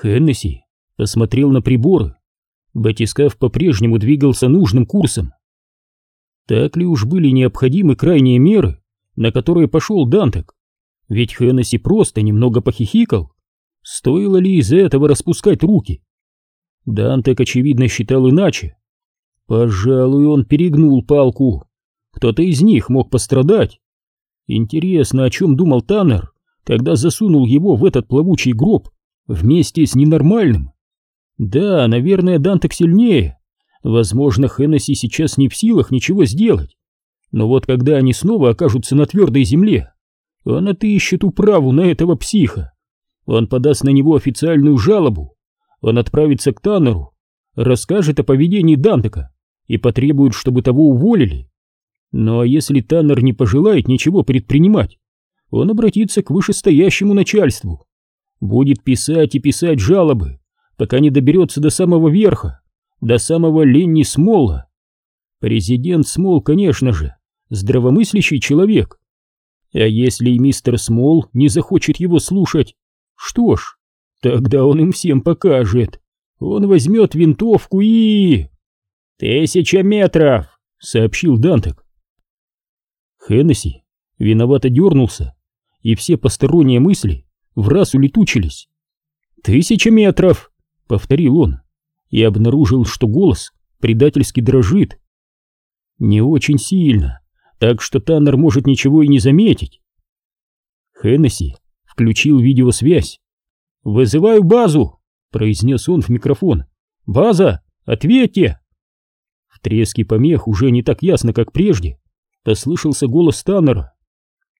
Хеннесси посмотрел на приборы. Батискаф по-прежнему двигался нужным курсом. Так ли уж были необходимы крайние меры, на которые пошел Дантек? Ведь Хеннесси просто немного похихикал. Стоило ли из-за этого распускать руки? Дантек, очевидно, считал иначе. Пожалуй, он перегнул палку. Кто-то из них мог пострадать. Интересно, о чем думал Таннер, когда засунул его в этот плавучий гроб вместе с ненормальным? Да, наверное, Дантек сильнее. Возможно, Хеннесси сейчас не в силах ничего сделать. Но вот когда они снова окажутся на твердой земле, он отыщет управу на этого психа. Он подаст на него официальную жалобу. Он отправится к Таннеру, расскажет о поведении Дантека и потребует, чтобы того уволили. Но если Таннер не пожелает ничего предпринимать, он обратится к вышестоящему начальству. Будет писать и писать жалобы, пока не доберется до самого верха, до самого Ленни Смола. Президент Смол, конечно же, здравомыслящий человек. А если и мистер Смол не захочет его слушать, что ж, тогда он им всем покажет. Он возьмет винтовку и... «Тысяча метров!» — сообщил Дантек. Хеннесси виновато дернулся, и все посторонние мысли в раз улетучились. «Тысяча метров!» — повторил он, и обнаружил, что голос предательски дрожит. Не очень сильно, так что Таннер может ничего и не заметить. Хеннесси включил видеосвязь. «Вызываю базу!» — произнес он в микрофон. «База, ответьте!» В треске помех уже не так ясно, как прежде, послышался голос Таннера.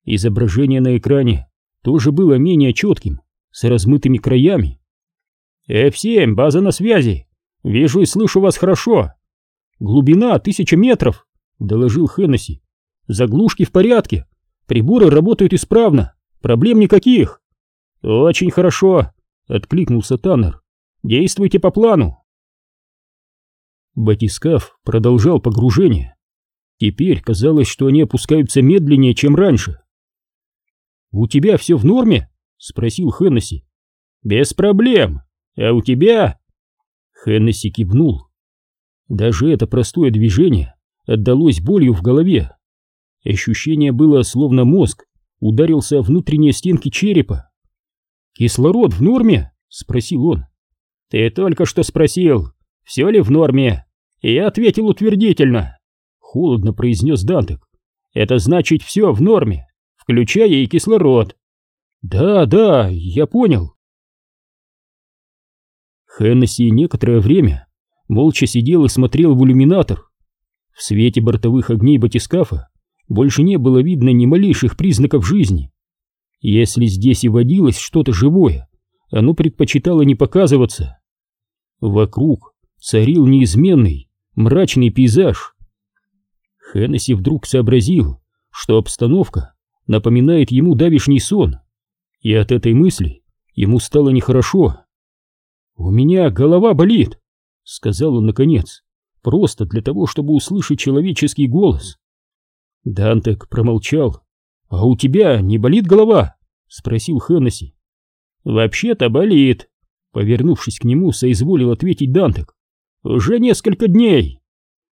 Изображение на экране тоже было менее четким, с размытыми краями. «F7, база на связи! Вижу и слышу вас хорошо!» «Глубина тысяча метров!» — доложил Хеннесси. «Заглушки в порядке, приборы работают исправно, проблем никаких!» «Очень хорошо!» — откликнулся Таннер. «Действуйте по плану!» Батискаф продолжал погружение. Теперь казалось, что они опускаются медленнее, чем раньше. «У тебя все в норме?» — спросил Хеннесси. «Без проблем. А у тебя?» Хеннесси кивнул. Даже это простое движение отдалось болью в голове. Ощущение было, словно мозг ударился о внутренние стенки черепа. «Кислород в норме?» — спросил он. «Ты только что спросил, все ли в норме?» И я ответил утвердительно. Холодно произнес Дантек. «Это значит все в норме, включая и кислород». «Да, да, я понял». Хеннесси некоторое время молча сидел и смотрел в иллюминатор. В свете бортовых огней батискафа больше не было видно ни малейших признаков жизни. Если здесь и водилось что-то живое, оно предпочитало не показываться. Вокруг царил неизменный, мрачный пейзаж. Хеннесси вдруг сообразил, что обстановка напоминает ему давишний сон, и от этой мысли ему стало нехорошо. «У меня голова болит», — сказал он наконец, просто для того, чтобы услышать человеческий голос. Дантек промолчал. «А у тебя не болит голова?» — спросил Хеннесси. «Вообще-то болит», — повернувшись к нему, соизволил ответить Дантек. «Уже несколько дней».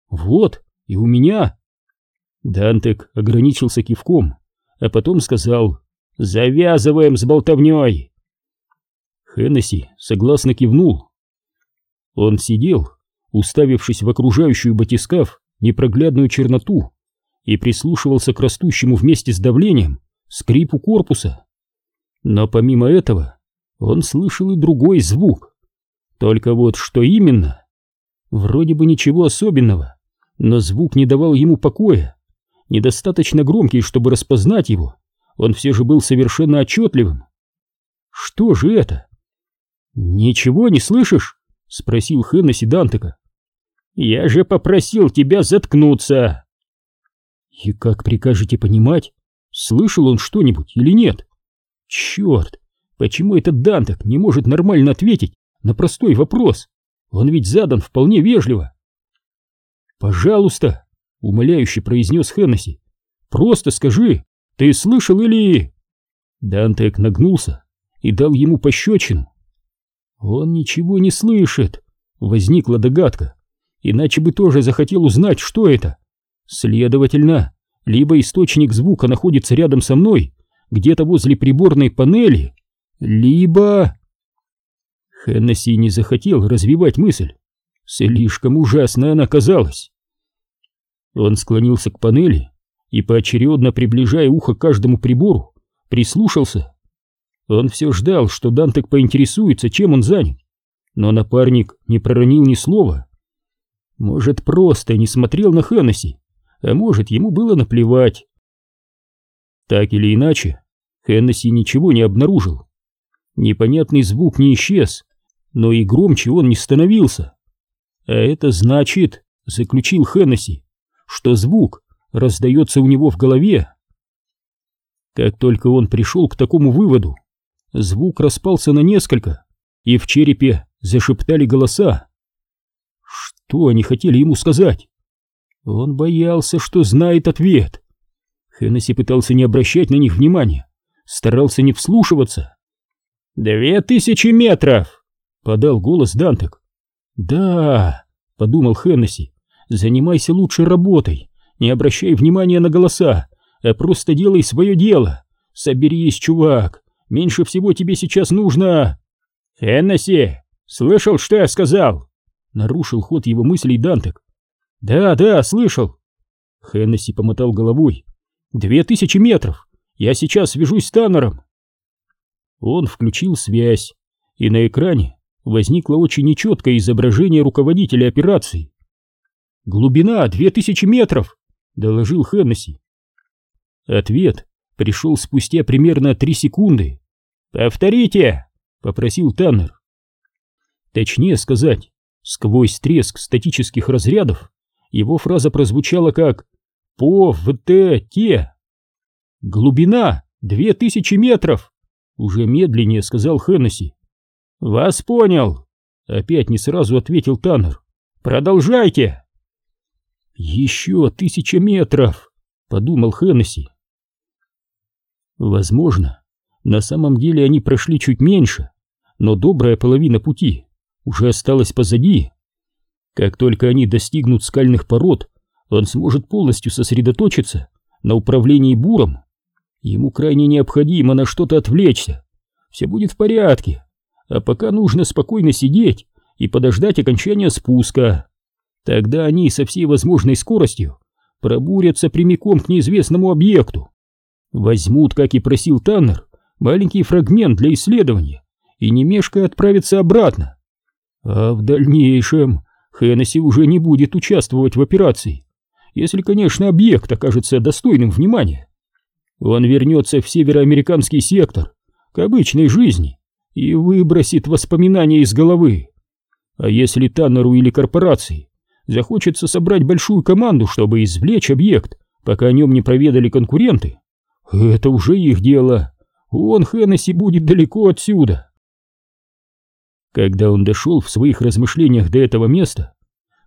«Вот, и у меня». Дантек ограничился кивком, а потом сказал «Завязываем с болтовней!» Хеннесси согласно кивнул. Он сидел, уставившись в окружающую батискаф непроглядную черноту, и прислушивался к растущему вместе с давлением скрипу корпуса. Но помимо этого он слышал и другой звук. Только вот что именно? Вроде бы ничего особенного, но звук не давал ему покоя. Недостаточно громкий, чтобы распознать его, он все же был совершенно отчетливым. Что же это? «Ничего не слышишь?» — спросил Хеннесси Дантека. «Я же попросил тебя заткнуться!» «И как прикажете понимать, слышал он что-нибудь или нет?» «Черт! Почему этот Дантек не может нормально ответить на простой вопрос? Он ведь задан вполне вежливо!» «Пожалуйста!» — умоляюще произнес Хеннесси. «Просто скажи, ты слышал или...» Дантек нагнулся и дал ему пощечину. Он ничего не слышит, возникла догадка, иначе бы тоже захотел узнать, что это. Следовательно, либо источник звука находится рядом со мной, где-то возле приборной панели, либо... Хеннесси не захотел развивать мысль. Слишком ужасной она казалась. Он склонился к панели и, поочередно приближая ухо к каждому прибору, прислушался. Он все ждал, что Дантек поинтересуется, чем он занят, но напарник не проронил ни слова. Может, просто не смотрел на Хеннесси, а может, ему было наплевать. Так или иначе, Хеннесси ничего не обнаружил. Непонятный звук не исчез, но и громче он не становился. А это значит, заключил Хеннесси, что звук раздается у него в голове. Как только он пришел к такому выводу, звук распался на несколько, и в черепе зашептали голоса. Что они хотели ему сказать? Он боялся, что знает ответ. Хеннесси пытался не обращать на них внимания, старался не вслушиваться. «Две тысячи метров!» — подал голос Дантек. «Да!» — подумал Хеннесси. «Занимайся лучше работой, не обращай внимания на голоса, а просто делай свое дело. Соберись, чувак, меньше всего тебе сейчас нужно...» «Хеннесси, слышал, что я сказал?» Нарушил ход его мыслей Дантек. «Да, да, слышал!» Хеннесси помотал головой. «Две тысячи метров! Я сейчас свяжусь с Таннером!» Он включил связь, и на экране возникло очень нечеткое изображение руководителя операции. «Глубина две тысячи метров!» — доложил Хеннесси. Ответ пришел спустя примерно три секунды. «Повторите!» — попросил Таннер. Точнее сказать, сквозь треск статических разрядов его фраза прозвучала как «По в т те». «Глубина две тысячи метров!» Уже медленнее сказал Хеннесси. «Вас понял!» Опять не сразу ответил Таннер. «Продолжайте!» «Еще тысяча метров!» Подумал Хеннесси. Возможно, на самом деле они прошли чуть меньше, но добрая половина пути уже осталась позади. Как только они достигнут скальных пород, он сможет полностью сосредоточиться на управлении буром. Ему крайне необходимо на что-то отвлечься. Все будет в порядке. А пока нужно спокойно сидеть и подождать окончания спуска. Тогда они со всей возможной скоростью пробурятся прямиком к неизвестному объекту. Возьмут, как и просил Таннер, маленький фрагмент для исследования и не мешкая отправятся обратно. А в дальнейшем Хеннесси уже не будет участвовать в операции, если, конечно, объект окажется достойным внимания. Он вернется в североамериканский сектор, к обычной жизни, и выбросит воспоминания из головы. А если Таннеру или корпорации захочется собрать большую команду, чтобы извлечь объект, пока о нем не проведали конкуренты, это уже их дело. Он, Хеннесси, будет далеко отсюда. Когда он дошел в своих размышлениях до этого места,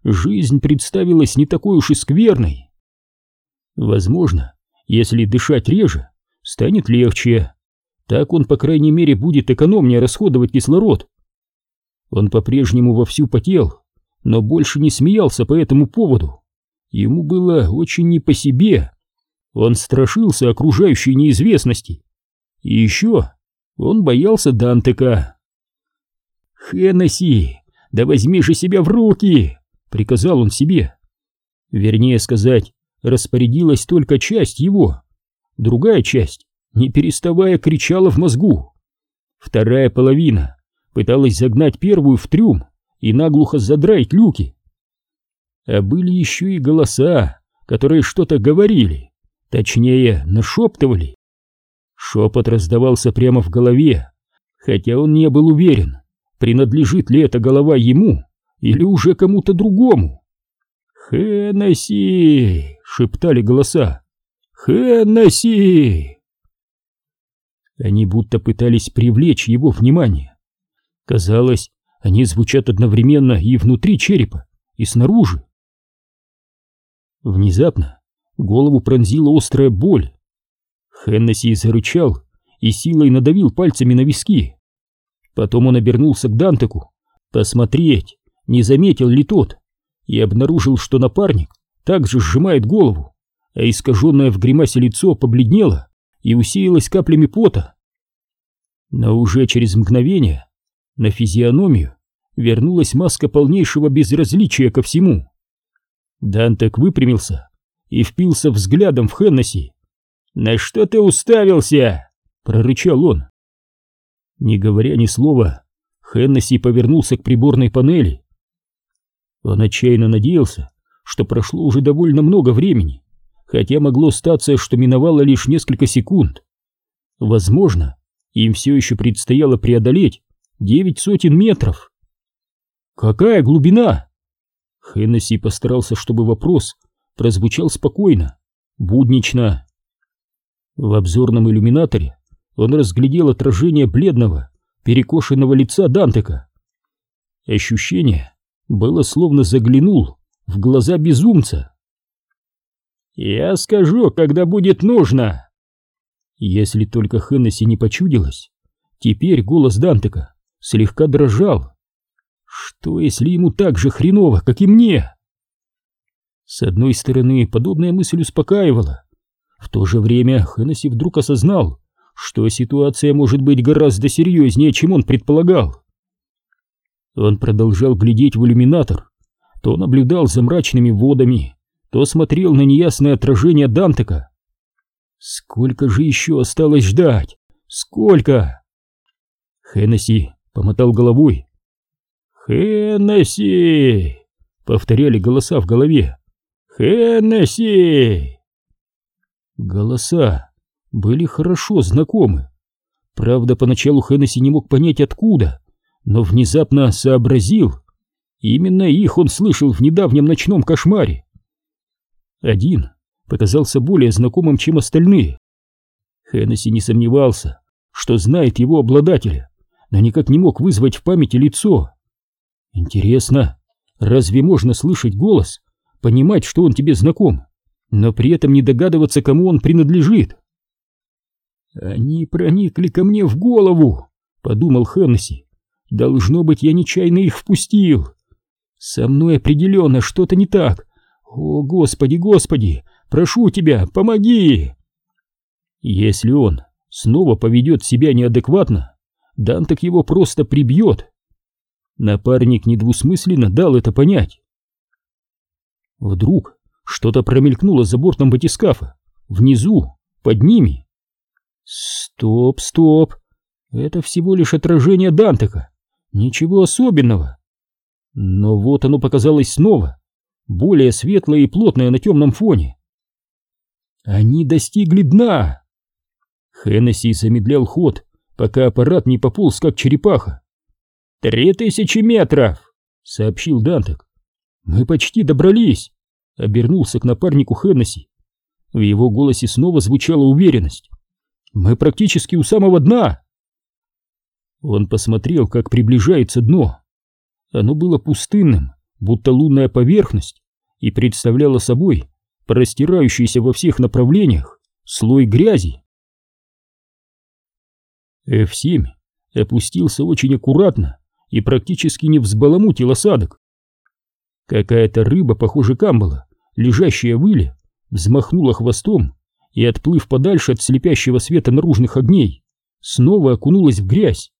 жизнь представилась не такой уж и скверной. Возможно, если дышать реже, станет легче. Так он, по крайней мере, будет экономнее расходовать кислород. Он по-прежнему вовсю потел, но больше не смеялся по этому поводу. Ему было очень не по себе. Он страшился окружающей неизвестности. И еще он боялся Дантека. «Хеннесси, да возьми же себя в руки!» — приказал он себе. Вернее сказать, распорядилась только часть его. Другая часть, не переставая, кричала в мозгу. Вторая половина пыталась загнать первую в трюм и наглухо задрать люки. А были еще и голоса, которые что-то говорили, точнее, нашептывали. Шепот раздавался прямо в голове, хотя он не был уверен, принадлежит ли эта голова ему или уже кому-то другому. «Хеннесси!» — шептали голоса. «Хеннесси!» Они будто пытались привлечь его внимание. Казалось, они звучат одновременно и внутри черепа, и снаружи. Внезапно голову пронзила острая боль. Хеннесси зарычал и силой надавил пальцами на виски. Потом он обернулся к Дантеку, посмотреть, не заметил ли тот, и обнаружил, что напарник также сжимает голову, а искаженное в гримасе лицо побледнело и усеялось каплями пота. Но уже через мгновение на физиономию вернулась маска полнейшего безразличия ко всему. Дантек выпрямился и впился взглядом в Хеннесси. «На что ты уставился?» — прорычал он. Не говоря ни слова, Хеннесси повернулся к приборной панели. Он отчаянно надеялся, что прошло уже довольно много времени, хотя могло статься, что миновало лишь несколько секунд. Возможно, им все еще предстояло преодолеть девять сотен метров. «Какая глубина?» Хеннесси постарался, чтобы вопрос прозвучал спокойно, буднично. В обзорном иллюминаторе он разглядел отражение бледного, перекошенного лица Дантека. Ощущение было словно заглянул в глаза безумца. «Я скажу, когда будет нужно!» Если только Хеннесси не почудилось, теперь голос Дантека слегка дрожал. Что, если ему так же хреново, как и мне? С одной стороны, подобная мысль успокаивала. В то же время Хеннесси вдруг осознал, что ситуация может быть гораздо серьезнее, чем он предполагал. Он продолжал глядеть в иллюминатор, то наблюдал за мрачными водами, то смотрел на неясное отражение Дантека. Сколько же еще осталось ждать? Сколько? Хеннесси помотал головой. «Хеннесси!» — повторяли голоса в голове. «Хеннесси!» Голоса были хорошо знакомы. Правда, поначалу Хеннесси не мог понять откуда, но внезапно сообразил. Именно их он слышал в недавнем ночном кошмаре. Один показался более знакомым, чем остальные. Хеннесси не сомневался, что знает его обладателя, но никак не мог вызвать в памяти лицо. Интересно, разве можно слышать голос, понимать, что он тебе знаком, но при этом не догадываться, кому он принадлежит? «Они проникли ко мне в голову», — подумал Хеннесси. «Должно быть, я нечаянно их впустил. Со мной определенно что-то не так. О, Господи, Господи, прошу тебя, помоги!» Если он снова поведет себя неадекватно, Дантек его просто прибьет. Напарник недвусмысленно дал это понять. Вдруг что-то промелькнуло за бортом батискафа, внизу, под ними. Стоп, стоп. Это всего лишь отражение Дантека. Ничего особенного. Но вот оно показалось снова, более светлое и плотное на темном фоне. Они достигли дна. Хеннесси замедлял ход, пока аппарат не пополз, как черепаха. «Три тысячи метров!» — сообщил Дантек. «Мы почти добрались!» — обернулся к напарнику Хеннесси. В его голосе снова звучала уверенность. Мы практически у самого дна. Он посмотрел, как приближается дно. Оно было пустынным, будто лунная поверхность, и представляло собой простирающийся во всех направлениях слой грязи. F7 опустился очень аккуратно и практически не взбаламутил осадок. Какая-то рыба, похоже камбала, лежащая в иле, взмахнула хвостом и, отплыв подальше от слепящего света наружных огней, снова окунулась в грязь.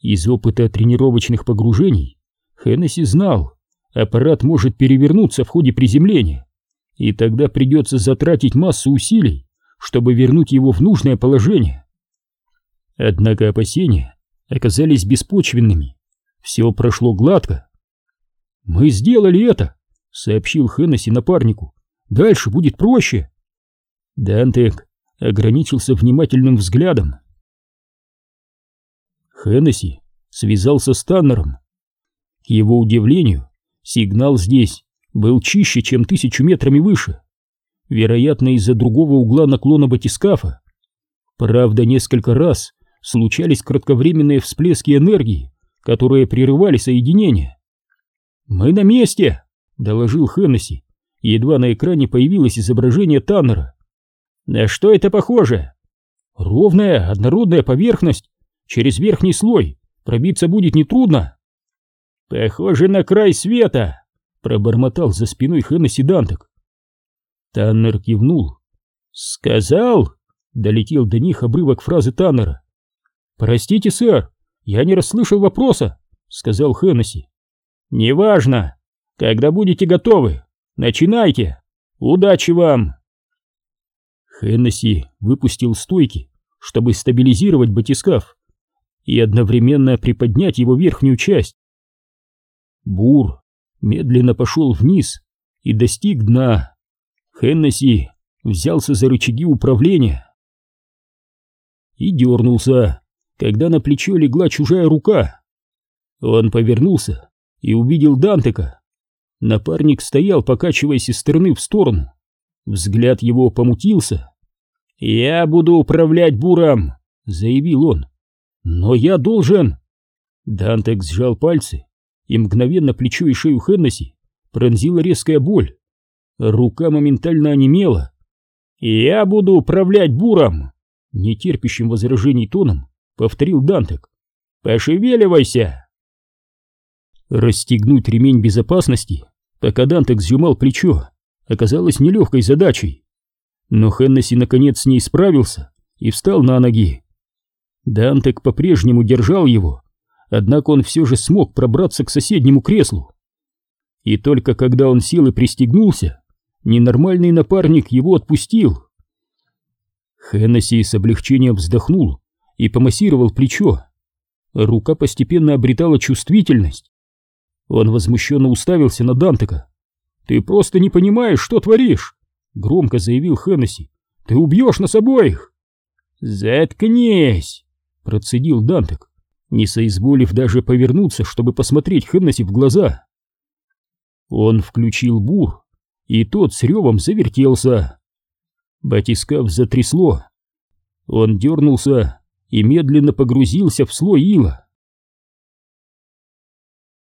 Из опыта тренировочных погружений Хеннесси знал, аппарат может перевернуться в ходе приземления, и тогда придется затратить массу усилий, чтобы вернуть его в нужное положение. Однако опасения оказались беспочвенными. Все прошло гладко. «Мы сделали это!» — сообщил Хеннесси напарнику. «Дальше будет проще!» Дантек ограничился внимательным взглядом. Хеннесси связался с Таннером. К его удивлению, сигнал здесь был чище, чем тысячу метрами выше. Вероятно, из-за другого угла наклона батискафа. Правда, несколько раз случались кратковременные всплески энергии, которые прерывали соединение. «Мы на месте!» — доложил Хеннесси. Едва на экране появилось изображение Таннера. На что это похоже? Ровная, однородная поверхность. через верхний слой пробиться будет нетрудно. Похоже на край света, пробормотал за спиной Хеннесси Дантек. Таннер кивнул. Сказал, долетел до них обрывок фразы Таннера. Простите, сэр, я не расслышал вопроса, сказал Хеннесси. Неважно, когда будете готовы, начинайте. Удачи вам. Хеннесси выпустил стойки, чтобы стабилизировать батискаф и одновременно приподнять его верхнюю часть. Бур медленно пошел вниз и достиг дна. Хеннесси взялся за рычаги управления и дернулся, когда на плечо легла чужая рука. Он повернулся и увидел Дантека. Напарник стоял, покачиваясь из стороны в сторону. Взгляд его помутился. «Я буду управлять буром», — заявил он. «Но я должен...» Дантек сжал пальцы, и мгновенно плечо и шею Хеннесси пронзила резкая боль. Рука моментально онемела. «Я буду управлять буром!» Нетерпящим возражений тоном повторил Дантек. «Пошевеливайся!» Расстегнуть ремень безопасности, пока Дантек сжимал плечо, оказалось нелегкой задачей. Но Хеннесси наконец с ней справился и встал на ноги. Дантек по-прежнему держал его, однако он все же смог пробраться к соседнему креслу. И только когда он сел и пристегнулся, ненормальный напарник его отпустил. Хеннесси с облегчением вздохнул и помассировал плечо. Рука постепенно обретала чувствительность. Он возмущенно уставился на Дантека. «Ты просто не понимаешь, что творишь!» — громко заявил Хеннесси. «Ты убьешь нас обоих!» «Заткнись!» — процедил Дантек, не соизволив даже повернуться, чтобы посмотреть Хеннесси в глаза. Он включил бур, и тот с ревом завертелся. Батискаф затрясло. Он дернулся и медленно погрузился в слой ила.